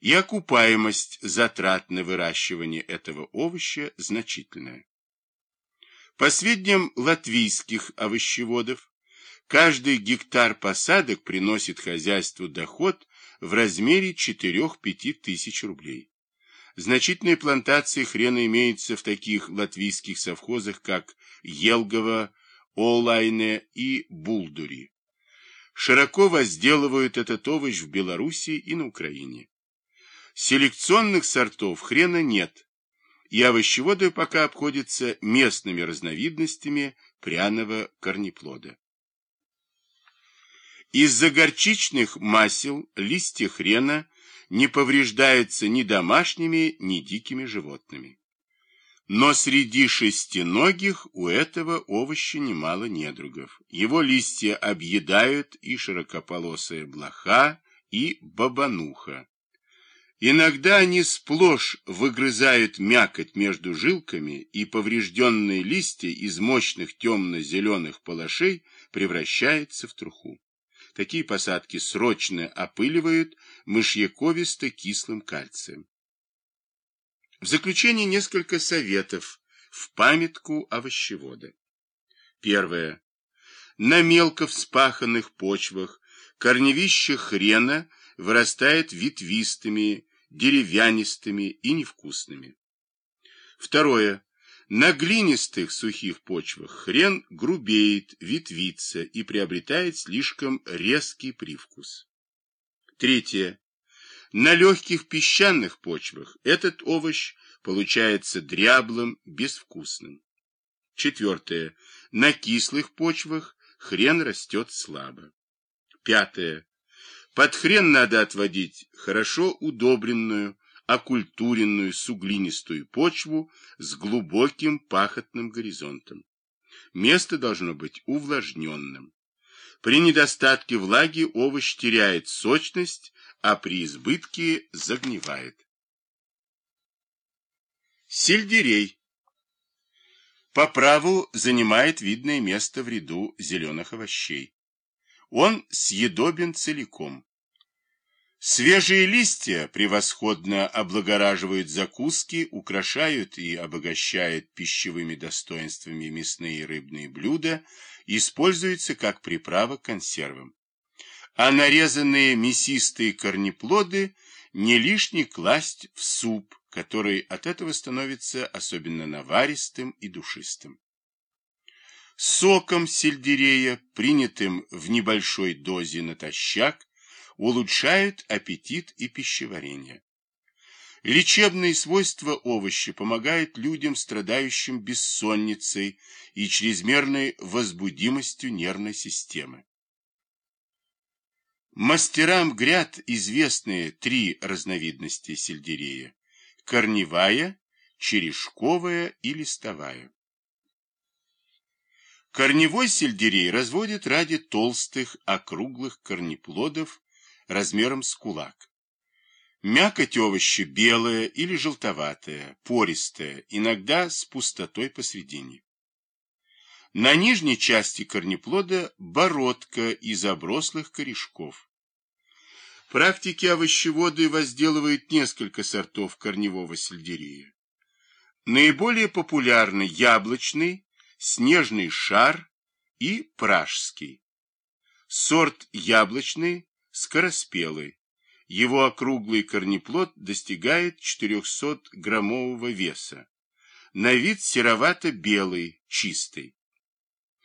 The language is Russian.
и окупаемость затрат на выращивание этого овоща значительная. По сведениям латвийских овощеводов, каждый гектар посадок приносит хозяйству доход в размере 4-5 тысяч рублей. Значительные плантации хрена имеются в таких латвийских совхозах, как Елгово, Олайне и Булдури. Широко возделывают этот овощ в Белоруссии и на Украине. Селекционных сортов хрена нет, и овощеводы пока обходятся местными разновидностями пряного корнеплода. Из-за горчичных масел листья хрена не повреждаются ни домашними, ни дикими животными. Но среди шестиногих у этого овоща немало недругов. Его листья объедают и широкополосая блоха, и бабануха. Иногда они сплошь выгрызают мякоть между жилками, и поврежденные листья из мощных темно-зеленых полошей превращаются в труху. Такие посадки срочно опыливают мышьяковисто-кислым кальцием. В заключение несколько советов в памятку овощевода. Первое. На мелко вспаханных почвах корневище хрена вырастает ветвистыми, деревянистыми и невкусными. Второе. На глинистых сухих почвах хрен грубеет, ветвится и приобретает слишком резкий привкус. Третье. На легких песчаных почвах этот овощ получается дряблым, безвкусным. Четвертое. На кислых почвах хрен растет слабо. Пятое. Под хрен надо отводить хорошо удобренную, окультуренную суглинистую почву с глубоким пахотным горизонтом. Место должно быть увлажненным. При недостатке влаги овощ теряет сочность, а при избытке загнивает. Сельдерей. По праву занимает видное место в ряду зеленых овощей. Он съедобен целиком. Свежие листья превосходно облагораживают закуски, украшают и обогащают пищевыми достоинствами мясные и рыбные блюда, используются как приправа к консервам. А нарезанные мясистые корнеплоды не лишне класть в суп, который от этого становится особенно наваристым и душистым. Соком сельдерея, принятым в небольшой дозе натощак, улучшают аппетит и пищеварение. Лечебные свойства овоща помогают людям, страдающим бессонницей и чрезмерной возбудимостью нервной системы. Мастерам гряд известны три разновидности сельдерея – корневая, черешковая и листовая. Корневой сельдерей разводят ради толстых, округлых корнеплодов размером с кулак. Мякоть овоща белая или желтоватая, пористая, иногда с пустотой посредине. На нижней части корнеплода бородка из оброслых корешков. Практики овощеводы возделывают несколько сортов корневого сельдерея. Наиболее популярны яблочный, снежный шар и пражский. Сорт яблочный скороспелый. Его округлый корнеплод достигает 400-граммового веса. На вид серовато-белый, чистый.